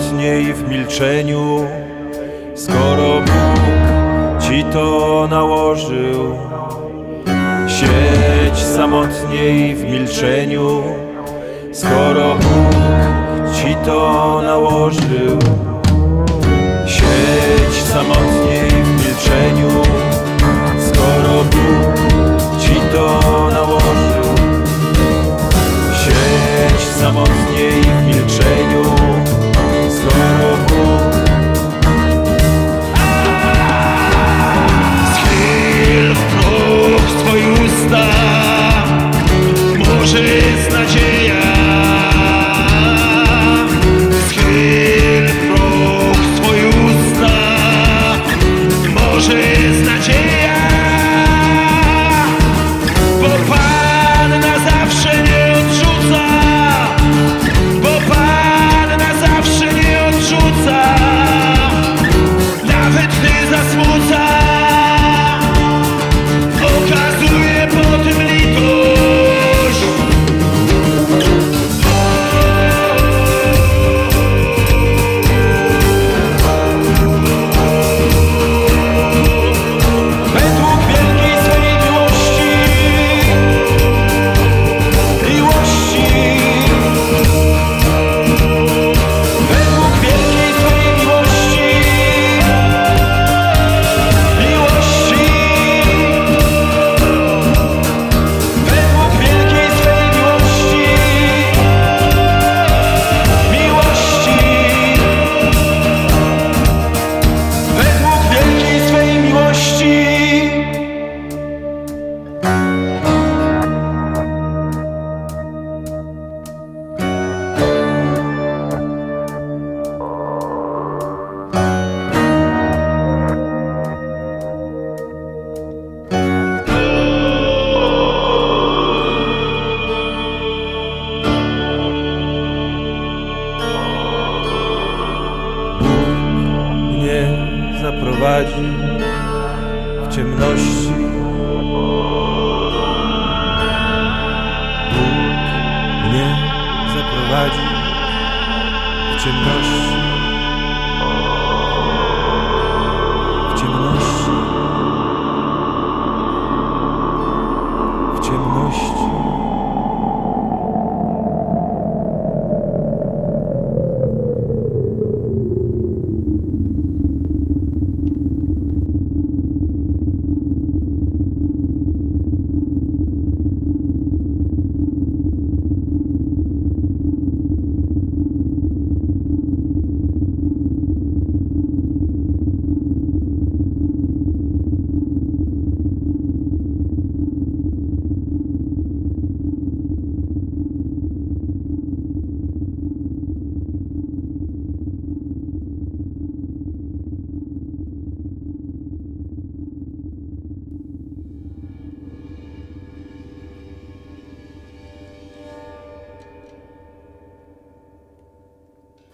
samotnie i w milczeniu, skoro Bóg ci to nałożył. Siedź samotnie i w milczeniu, skoro Bóg ci to nałożył. ciemności. Bóg mnie zaprowadzi w ciemności.